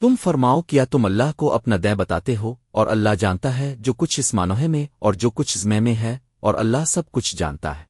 تم فرماؤ کیا تم اللہ کو اپنا دے بتاتے ہو اور اللہ جانتا ہے جو کچھ اس مانوہے میں اور جو کچھ زمے میں ہے اور اللہ سب کچھ جانتا ہے۔